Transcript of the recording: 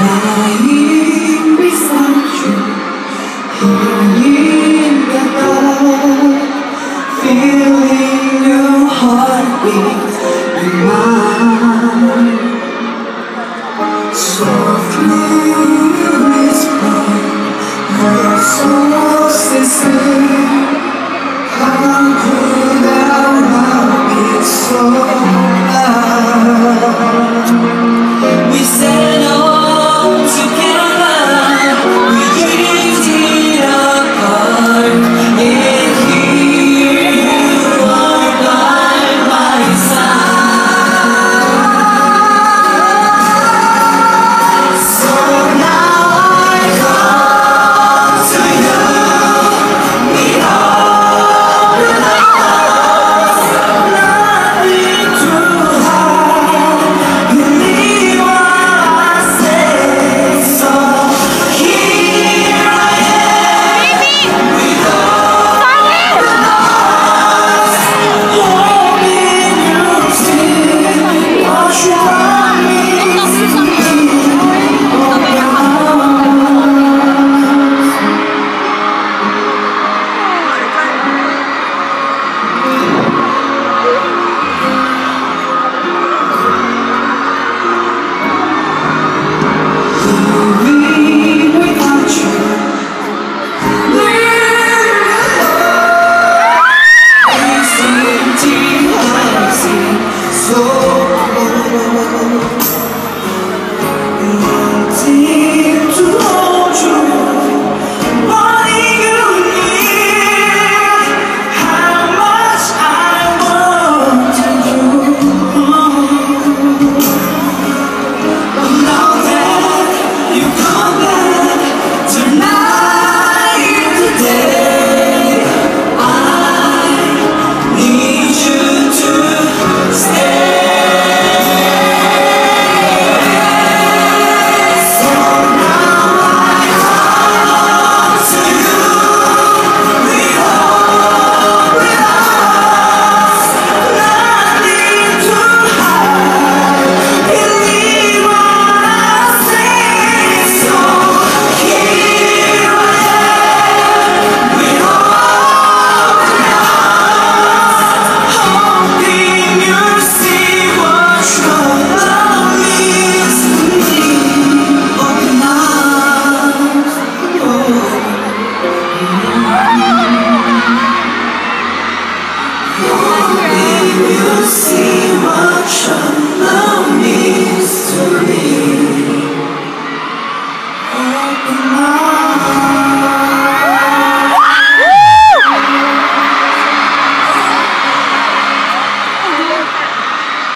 Lying beside cold. Wanting see